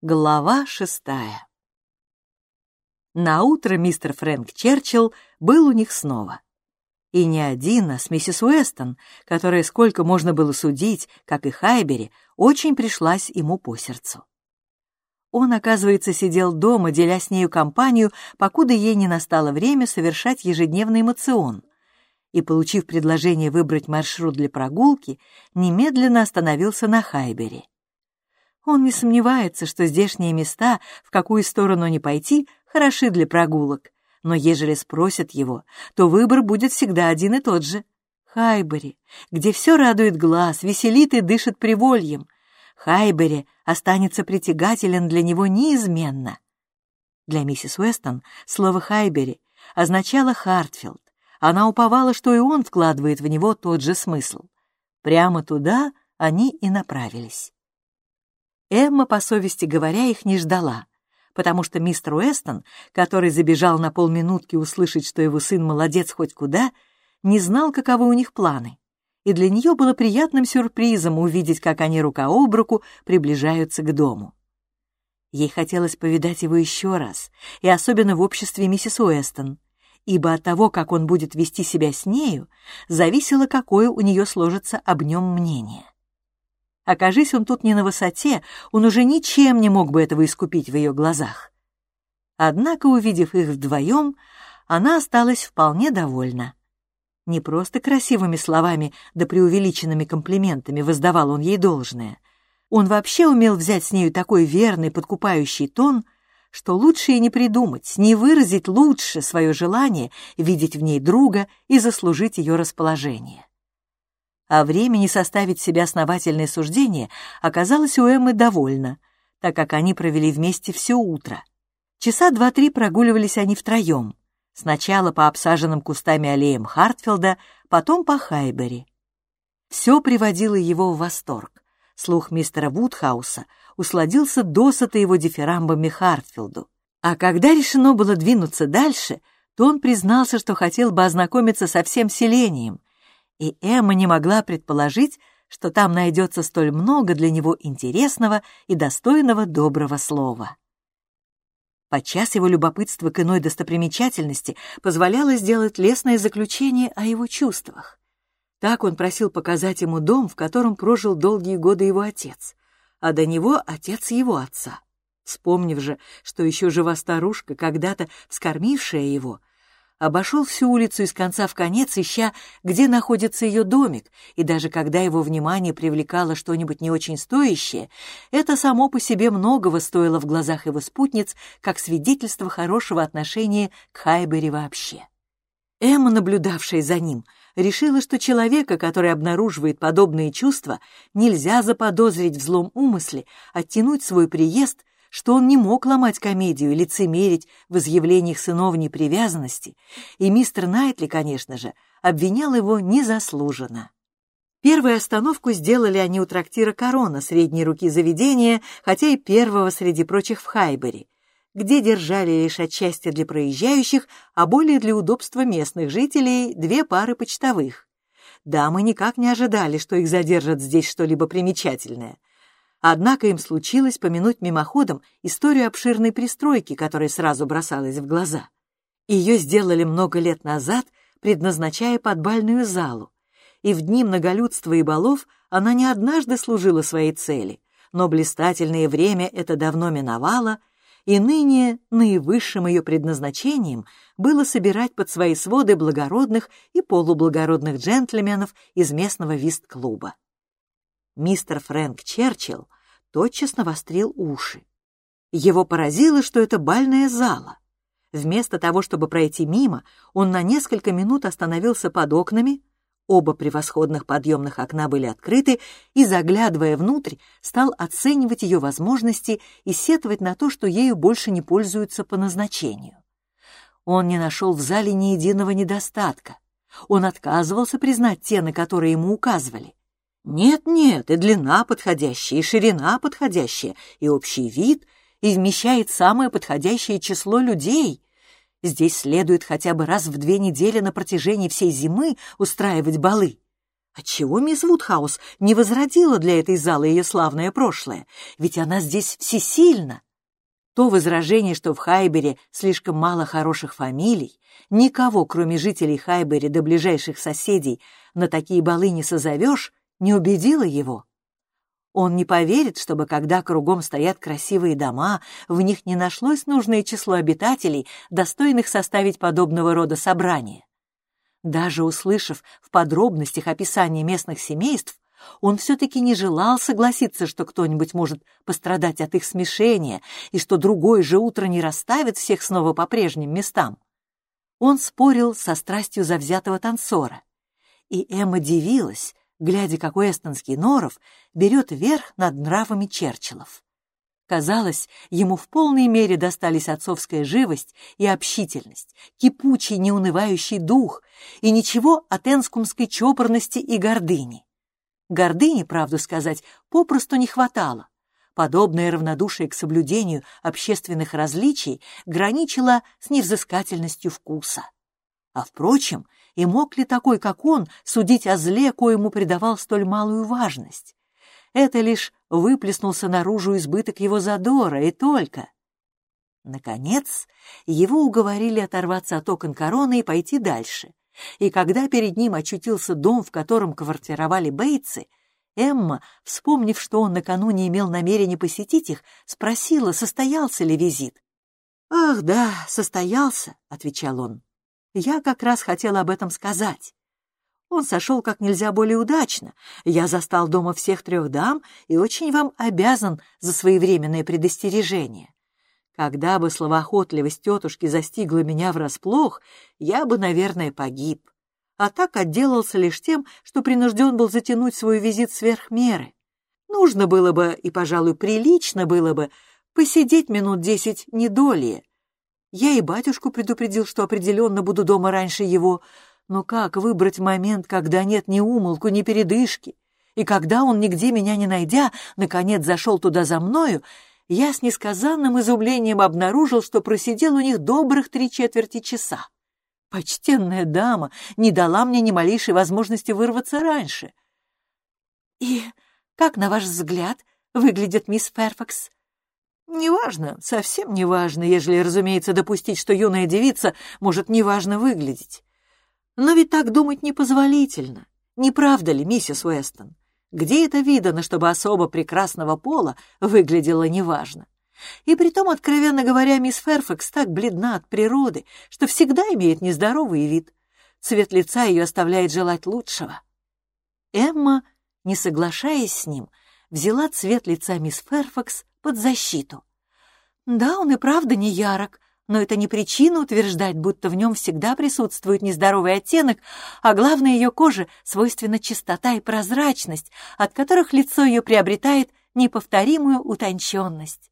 Глава шестая На утро мистер Фрэнк Черчилл был у них снова. И не один, а с миссис Уэстон, которая, сколько можно было судить, как и Хайбери, очень пришлась ему по сердцу. Он, оказывается, сидел дома, деля с нею компанию, покуда ей не настало время совершать ежедневный эмоцион. И, получив предложение выбрать маршрут для прогулки, немедленно остановился на Хайбери. Он не сомневается, что здешние места, в какую сторону ни пойти, хороши для прогулок. Но ежели спросят его, то выбор будет всегда один и тот же. Хайбери, где все радует глаз, веселит и дышит привольем. Хайбери останется притягателен для него неизменно. Для миссис Уэстон слово «Хайбери» означало «Хартфилд». Она уповала, что и он вкладывает в него тот же смысл. Прямо туда они и направились. Эмма, по совести говоря, их не ждала, потому что мистер Уэстон, который забежал на полминутки услышать, что его сын молодец хоть куда, не знал, каковы у них планы. И для нее было приятным сюрпризом увидеть, как они рука об руку приближаются к дому. Ей хотелось повидать его еще раз, и особенно в обществе миссис Уэстон, ибо от того, как он будет вести себя с нею, зависело, какое у нее сложится об нем мнение. Окажись он тут не на высоте, он уже ничем не мог бы этого искупить в ее глазах. Однако, увидев их вдвоем, она осталась вполне довольна. Не просто красивыми словами да преувеличенными комплиментами воздавал он ей должное. Он вообще умел взять с нею такой верный, подкупающий тон, что лучше и не придумать, не выразить лучше свое желание видеть в ней друга и заслужить ее расположение а времени составить себе основательное суждение оказалось у Эммы довольно, так как они провели вместе все утро. Часа два-три прогуливались они втроем, сначала по обсаженным кустами аллеям Хартфилда, потом по Хайбери. Все приводило его в восторг. Слух мистера Вудхауса усладился досыта его дифирамбами Хартфилду. А когда решено было двинуться дальше, то он признался, что хотел бы ознакомиться со всем селением, и Эмма не могла предположить, что там найдется столь много для него интересного и достойного доброго слова. Подчас его любопытство к иной достопримечательности позволяло сделать лестное заключение о его чувствах. Так он просил показать ему дом, в котором прожил долгие годы его отец, а до него отец его отца. Вспомнив же, что еще жива старушка, когда-то вскормившая его, обошел всю улицу из конца в конец, ища, где находится ее домик, и даже когда его внимание привлекало что-нибудь не очень стоящее, это само по себе многого стоило в глазах его спутниц, как свидетельство хорошего отношения к Хайбери вообще. Эмма, наблюдавшая за ним, решила, что человека, который обнаруживает подобные чувства, нельзя заподозрить в злом умысле, оттянуть свой приезд что он не мог ломать комедию и лицемерить в изъявлениях сыновней привязанности, и мистер Найтли, конечно же, обвинял его незаслуженно. Первую остановку сделали они у трактира «Корона» средней руки заведения, хотя и первого среди прочих в Хайбери, где держали лишь отчасти для проезжающих, а более для удобства местных жителей две пары почтовых. Дамы никак не ожидали, что их задержат здесь что-либо примечательное — Однако им случилось помянуть мимоходом историю обширной пристройки, которая сразу бросалась в глаза. Ее сделали много лет назад, предназначая под бальную залу, и в дни многолюдства и балов она не однажды служила своей цели, но блистательное время это давно миновало, и ныне наивысшим ее предназначением было собирать под свои своды благородных и полублагородных джентльменов из местного вист-клуба мистер Фрэнк Черчилл тотчас навострил уши. Его поразило, что это бальная зала. Вместо того, чтобы пройти мимо, он на несколько минут остановился под окнами, оба превосходных подъемных окна были открыты, и, заглядывая внутрь, стал оценивать ее возможности и сетовать на то, что ею больше не пользуются по назначению. Он не нашел в зале ни единого недостатка. Он отказывался признать те, на которые ему указывали. Нет-нет, и длина подходящая, и ширина подходящая, и общий вид, и вмещает самое подходящее число людей. Здесь следует хотя бы раз в две недели на протяжении всей зимы устраивать балы. Отчего мисс Вудхаус не возродила для этой залы ее славное прошлое? Ведь она здесь всесильна. То возражение, что в Хайбере слишком мало хороших фамилий, никого, кроме жителей Хайбери до ближайших соседей, на такие балы не созовешь, не убедило его. Он не поверит, чтобы когда кругом стоят красивые дома, в них не нашлось нужное число обитателей, достойных составить подобного рода собрание. Даже услышав в подробностях описание местных семейств, он все-таки не желал согласиться, что кто-нибудь может пострадать от их смешения и что другое же утро не расставит всех снова по прежним местам. Он спорил со страстью завзятого танцора. И Эмма дивилась, глядя, как Уэстонский Норов берет верх над нравами Черчиллов. Казалось, ему в полной мере достались отцовская живость и общительность, кипучий, неунывающий дух и ничего от энскумской чопорности и гордыни. Гордыни, правду сказать, попросту не хватало. Подобное равнодушие к соблюдению общественных различий граничило с невзыскательностью вкуса. А, впрочем, и мог ли такой, как он, судить о зле, коему придавал столь малую важность? Это лишь выплеснулся наружу избыток его задора, и только. Наконец, его уговорили оторваться от окон короны и пойти дальше и когда перед ним очутился дом, в котором квартировали бейтсы, Эмма, вспомнив, что он накануне имел намерение посетить их, спросила, состоялся ли визит. «Ах, да, состоялся», — отвечал он. «Я как раз хотел об этом сказать. Он сошел как нельзя более удачно. Я застал дома всех трех дам и очень вам обязан за своевременное предостережение. Когда бы словоохотливость тетушки застигла меня врасплох, я бы, наверное, погиб. А так отделался лишь тем, что принужден был затянуть свой визит сверх меры. Нужно было бы, и, пожалуй, прилично было бы, посидеть минут десять недолее. Я и батюшку предупредил, что определенно буду дома раньше его, но как выбрать момент, когда нет ни умолку, ни передышки? И когда он, нигде меня не найдя, наконец зашел туда за мною, я с несказанным изумлением обнаружил, что просидел у них добрых три четверти часа. Почтенная дама не дала мне ни малейшей возможности вырваться раньше. «И как, на ваш взгляд, выглядит мисс Ферфакс?» «Неважно, совсем неважно, ежели, разумеется, допустить, что юная девица может неважно выглядеть. Но ведь так думать непозволительно. Не правда ли, миссис Уэстон? Где это видано, чтобы особо прекрасного пола выглядело неважно? И притом, откровенно говоря, мисс Ферфакс так бледна от природы, что всегда имеет нездоровый вид. Цвет лица ее оставляет желать лучшего. Эмма, не соглашаясь с ним, взяла цвет лица мисс Ферфакс под защиту. Да, он и правда не ярок, но это не причина утверждать, будто в нем всегда присутствует нездоровый оттенок, а главное, ее коже свойственна чистота и прозрачность, от которых лицо ее приобретает неповторимую утонченность.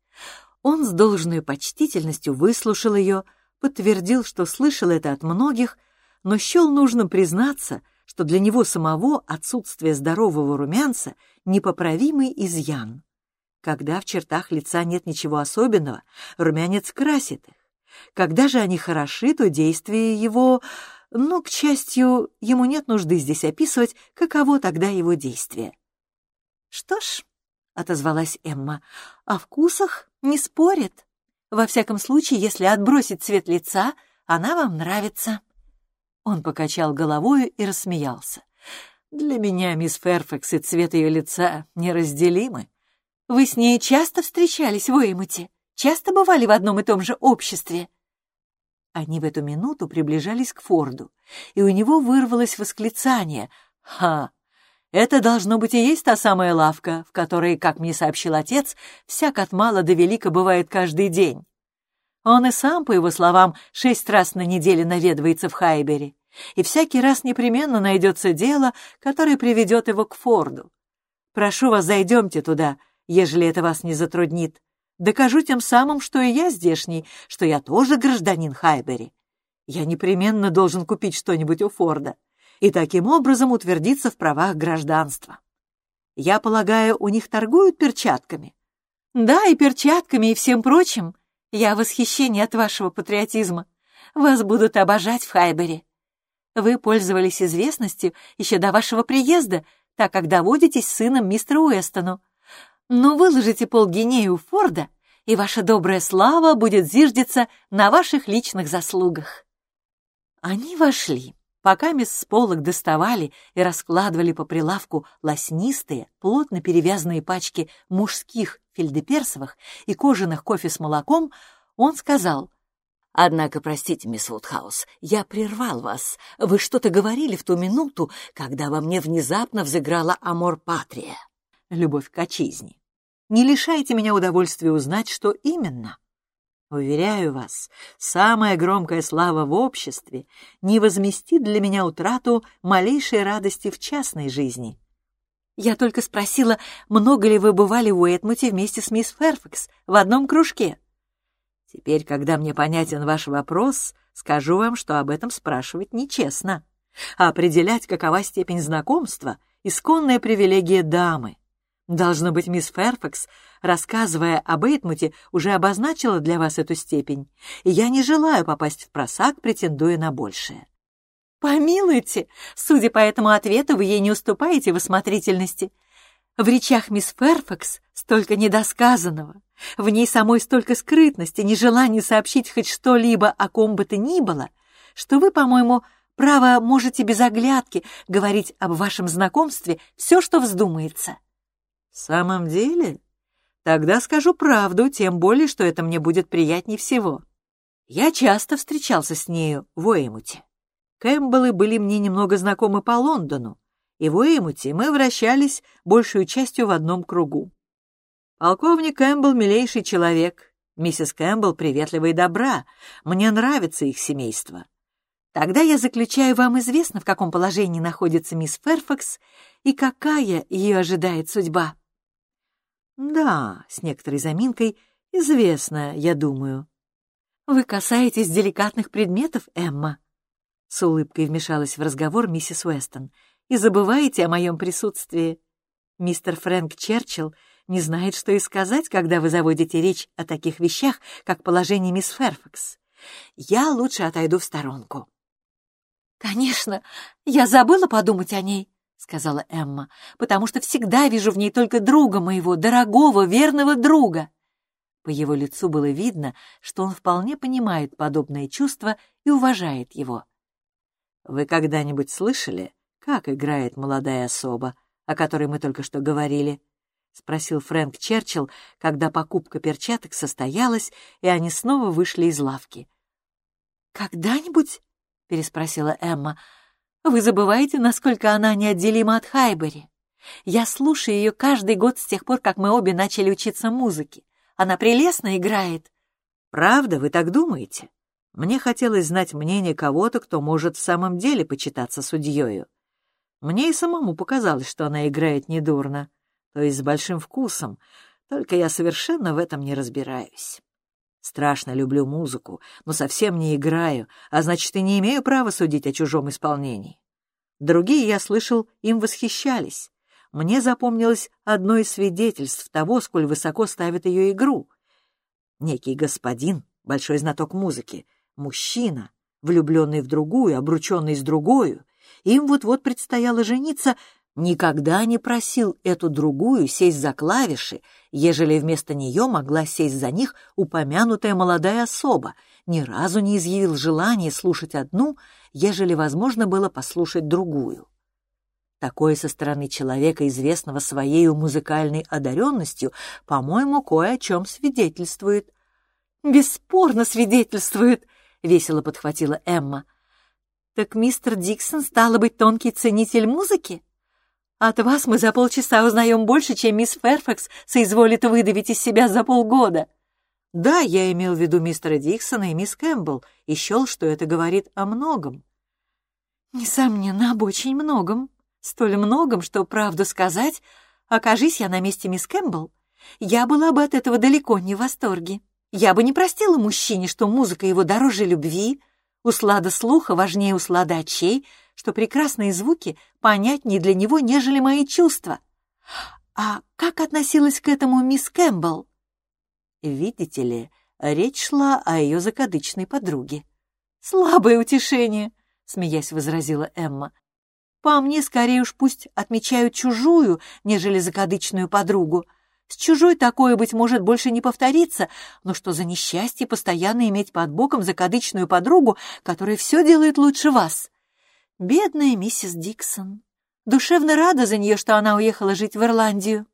Он с должной почтительностью выслушал ее, подтвердил, что слышал это от многих, но счел нужно признаться, что для него самого отсутствие здорового румянца — непоправимый изъян. Когда в чертах лица нет ничего особенного, румянец красит их. Когда же они хороши, то действие его... Но, к счастью, ему нет нужды здесь описывать, каково тогда его действие. «Что ж», — отозвалась Эмма, — «о вкусах не спорит. Во всяком случае, если отбросить цвет лица, она вам нравится». Он покачал головою и рассмеялся. «Для меня, мисс Ферфакс, и цвет ее лица неразделимы. Вы с ней часто встречались в Уэймуте?» часто бывали в одном и том же обществе?» Они в эту минуту приближались к Форду, и у него вырвалось восклицание «Ха! Это должно быть и есть та самая лавка, в которой, как мне сообщил отец, всяк от мала до велика бывает каждый день. Он и сам, по его словам, шесть раз на неделю наведывается в Хайбере, и всякий раз непременно найдется дело, которое приведет его к Форду. Прошу вас, зайдемте туда, ежели это вас не затруднит. Докажу тем самым, что и я здешний, что я тоже гражданин Хайбери. Я непременно должен купить что-нибудь у Форда и таким образом утвердиться в правах гражданства. Я полагаю, у них торгуют перчатками? Да, и перчатками, и всем прочим. Я в восхищении от вашего патриотизма. Вас будут обожать в Хайбере. Вы пользовались известностью еще до вашего приезда, так как доводитесь сыном мистеру Уэстону. Но выложите полгинеи у Форда, и ваша добрая слава будет зиждиться на ваших личных заслугах». Они вошли, пока мисс Полок доставали и раскладывали по прилавку лоснистые, плотно перевязанные пачки мужских фельдеперсовых и кожаных кофе с молоком, он сказал, «Однако, простите, мисс Вудхаус, я прервал вас. Вы что-то говорили в ту минуту, когда во мне внезапно взыграла амор патрия, любовь к отчизне. Не лишайте меня удовольствия узнать, что именно». Уверяю вас, самая громкая слава в обществе не возместит для меня утрату малейшей радости в частной жизни. Я только спросила, много ли вы бывали в Уэтмуте вместе с мисс Ферфакс в одном кружке. Теперь, когда мне понятен ваш вопрос, скажу вам, что об этом спрашивать нечестно. А определять, какова степень знакомства — исконная привилегия дамы. Должно быть, мисс Ферфакс, рассказывая об Эйтмуте, уже обозначила для вас эту степень, и я не желаю попасть в просак, претендуя на большее. Помилуйте, судя по этому ответу, вы ей не уступаете в осмотрительности. В речах мисс Ферфакс столько недосказанного, в ней самой столько скрытности, нежелания сообщить хоть что-либо о ком бы то ни было, что вы, по-моему, право можете без оглядки говорить об вашем знакомстве все, что вздумается. «В самом деле? Тогда скажу правду, тем более, что это мне будет приятнее всего. Я часто встречался с нею в Уэймуте. Кэмпбеллы были мне немного знакомы по Лондону, и в Уэймуте мы вращались большую частью в одном кругу. Полковник Кэмпбелл — милейший человек, миссис Кэмпбелл приветлива и добра, мне нравится их семейство. Тогда я заключаю, вам известно, в каком положении находится мисс Ферфакс и какая ее ожидает судьба. «Да, с некоторой заминкой, известно, я думаю». «Вы касаетесь деликатных предметов, Эмма?» С улыбкой вмешалась в разговор миссис Уэстон. «И забываете о моем присутствии. Мистер Фрэнк Черчилл не знает, что и сказать, когда вы заводите речь о таких вещах, как положение мисс Ферфакс. Я лучше отойду в сторонку». «Конечно, я забыла подумать о ней», — сказала Эмма, «потому что всегда вижу в ней только друга моего, дорогого, верного друга». По его лицу было видно, что он вполне понимает подобное чувство и уважает его. «Вы когда-нибудь слышали, как играет молодая особа, о которой мы только что говорили?» — спросил Фрэнк Черчилл, когда покупка перчаток состоялась, и они снова вышли из лавки. «Когда-нибудь?» — переспросила Эмма. Вы забываете, насколько она неотделима от Хайбери. Я слушаю ее каждый год с тех пор, как мы обе начали учиться музыке. Она прелестно играет. Правда, вы так думаете? Мне хотелось знать мнение кого-то, кто может в самом деле почитаться судьёю. Мне и самому показалось, что она играет недурно, то есть с большим вкусом, только я совершенно в этом не разбираюсь. Страшно люблю музыку, но совсем не играю, а значит, и не имею права судить о чужом исполнении. Другие, я слышал, им восхищались. Мне запомнилось одно из свидетельств того, сколь высоко ставит ее игру. Некий господин, большой знаток музыки, мужчина, влюбленный в другую, обрученный с другую, им вот-вот предстояло жениться, никогда не просил эту другую сесть за клавиши, ежели вместо нее могла сесть за них упомянутая молодая особа, ни разу не изъявил желания слушать одну, ежели возможно было послушать другую. Такое со стороны человека, известного своей музыкальной одаренностью, по-моему, кое о чем свидетельствует. «Бесспорно свидетельствует», — весело подхватила Эмма. «Так мистер Диксон стало быть тонкий ценитель музыки?» От вас мы за полчаса узнаем больше, чем мисс Ферфакс соизволит выдавить из себя за полгода. Да, я имел в виду мистера Диксона и мисс Кэмпбелл и счел, что это говорит о многом. Несомненно, об очень многом. Столь многом, что, правду сказать, окажись я на месте мисс Кэмпбелл, я была бы от этого далеко не в восторге. Я бы не простила мужчине, что музыка его дороже любви, услада слуха важнее услада очей, что прекрасные звуки понятнее для него, нежели мои чувства. А как относилась к этому мисс Кэмпбелл? Видите ли, речь шла о ее закадычной подруге. Слабое утешение. смеясь возразила Эмма. «По мне, скорее уж пусть отмечают чужую, нежели закадычную подругу. С чужой такое, быть может, больше не повторится, но что за несчастье постоянно иметь под боком закадычную подругу, которая все делает лучше вас? Бедная миссис Диксон. Душевно рада за нее, что она уехала жить в Ирландию.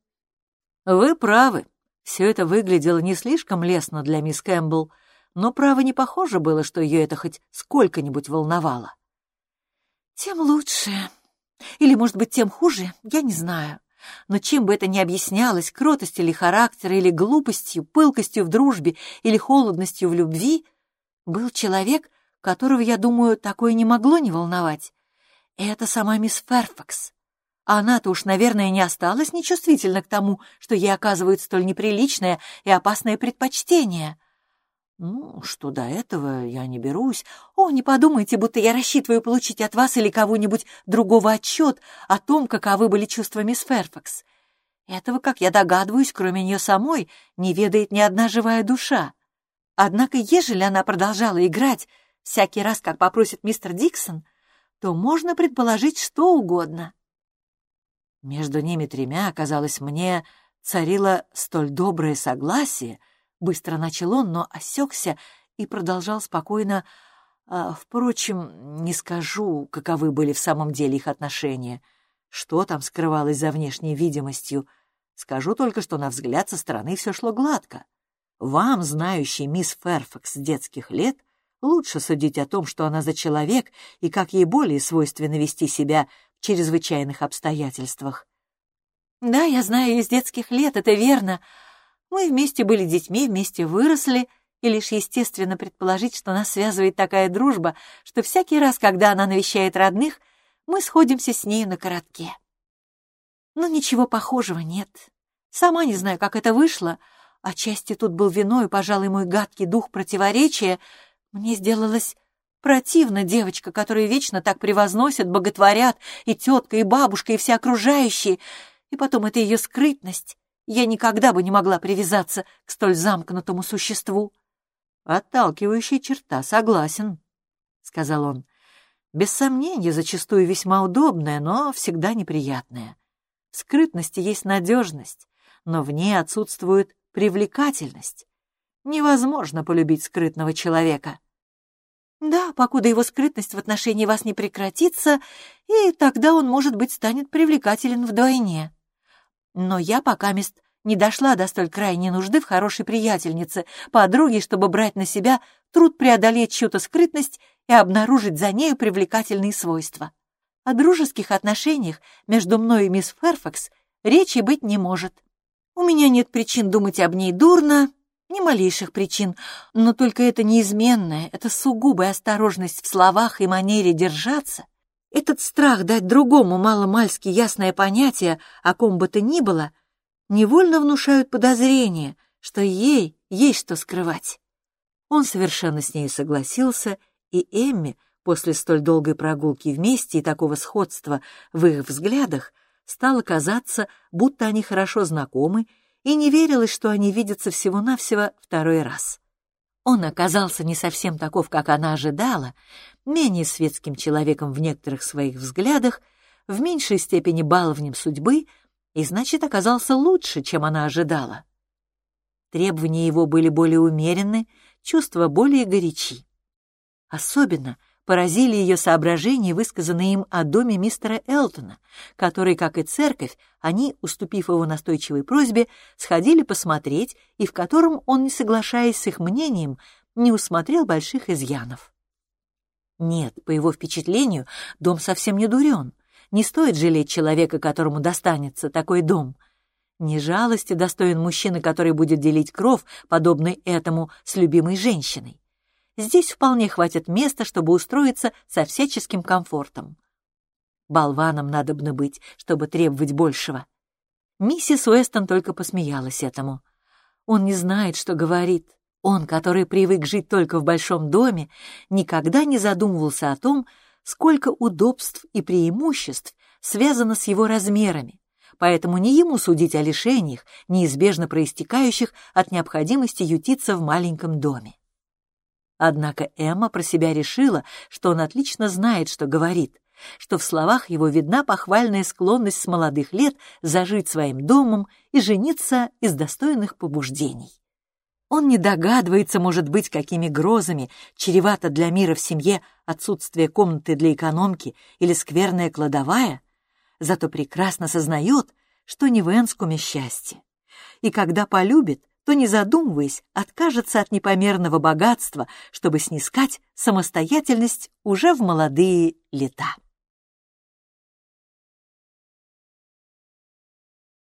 Вы правы. Все это выглядело не слишком лестно для мисс Кэмпбелл, но, право, не похоже было, что ее это хоть сколько-нибудь волновало. Тем лучше. Или, может быть, тем хуже, я не знаю. Но чем бы это ни объяснялось, кротостью или характера, или глупостью, пылкостью в дружбе, или холодностью в любви, был человек, которого, я думаю, такое не могло не волновать. Это сама мисс Ферфакс. Она-то уж, наверное, не осталась нечувствительна к тому, что ей оказывают столь неприличное и опасное предпочтение. Ну, что до этого, я не берусь. О, не подумайте, будто я рассчитываю получить от вас или кого-нибудь другого отчет о том, каковы были чувства мисс Ферфакс. Этого, как я догадываюсь, кроме нее самой, не ведает ни одна живая душа. Однако, ежели она продолжала играть всякий раз, как попросит мистер Диксон, то можно предположить что угодно. Между ними тремя, казалось мне, царило столь доброе согласие — Быстро начал он, но осекся и продолжал спокойно. А, впрочем, не скажу, каковы были в самом деле их отношения, что там скрывалось за внешней видимостью. Скажу только, что на взгляд со стороны все шло гладко. Вам, знающий мисс Ферфакс с детских лет, лучше судить о том, что она за человек и как ей более свойственно вести себя в чрезвычайных обстоятельствах. «Да, я знаю с детских лет, это верно. Мы вместе были детьми, вместе выросли, и лишь естественно предположить, что нас связывает такая дружба, что всякий раз, когда она навещает родных, мы сходимся с нею на коротке. Но ничего похожего нет. Сама не знаю, как это вышло. Отчасти тут был виной, пожалуй, мой гадкий дух противоречия. Мне сделалось противно девочка, которую вечно так превозносят, боготворят, и тетка, и бабушка, и все окружающие. И потом это ее скрытность, я никогда бы не могла привязаться к столь замкнутому существу. «Отталкивающая черта, согласен», — сказал он. «Без сомнения, зачастую весьма удобная, но всегда неприятная. В скрытности есть надежность, но в ней отсутствует привлекательность. Невозможно полюбить скрытного человека». «Да, покуда его скрытность в отношении вас не прекратится, и тогда он, может быть, станет привлекателен вдвойне», но я пока мест не дошла до столь крайней нужды в хорошей приятельнице, подруге, чтобы брать на себя труд преодолеть чью-то скрытность и обнаружить за нею привлекательные свойства. О дружеских отношениях между мной и мисс Ферфакс речи быть не может. У меня нет причин думать об ней дурно, ни малейших причин, но только это неизменная, это сугубая осторожность в словах и манере держаться этот страх дать другому маломальски ясное понятие, о ком бы то ни было, невольно внушают подозрение, что ей есть что скрывать. Он совершенно с ней согласился, и Эмми, после столь долгой прогулки вместе и такого сходства в их взглядах, стало казаться, будто они хорошо знакомы, и не верилось, что они видятся всего-навсего второй раз. Он оказался не совсем таков, как она ожидала, менее светским человеком в некоторых своих взглядах, в меньшей степени баловнем судьбы, и, значит, оказался лучше, чем она ожидала. Требования его были более умеренны, чувства более горячи. Особенно поразили ее соображения, высказанные им о доме мистера Элтона, который, как и церковь, они, уступив его настойчивой просьбе, сходили посмотреть, и в котором он, не соглашаясь с их мнением, не усмотрел больших изъянов. Нет, по его впечатлению, дом совсем не дурен. Не стоит жалеть человека, которому достанется такой дом. Не жалости достоин мужчина, который будет делить кров, подобный этому, с любимой женщиной. Здесь вполне хватит места, чтобы устроиться со всяческим комфортом. Болваном надобно быть, чтобы требовать большего. Миссис Уэстон только посмеялась этому. Он не знает, что говорит, он, который привык жить только в большом доме, никогда не задумывался о том, сколько удобств и преимуществ связано с его размерами, поэтому не ему судить о лишениях, неизбежно проистекающих от необходимости ютиться в маленьком доме. Однако Эмма про себя решила, что он отлично знает, что говорит, что в словах его видна похвальная склонность с молодых лет зажить своим домом и жениться из достойных побуждений. Он не догадывается, может быть, какими грозами чревато для мира в семье отсутствие комнаты для экономки или скверная кладовая, зато прекрасно сознает, что не в Энскуме счастье. И когда полюбит, то, не задумываясь, откажется от непомерного богатства, чтобы снискать самостоятельность уже в молодые лета.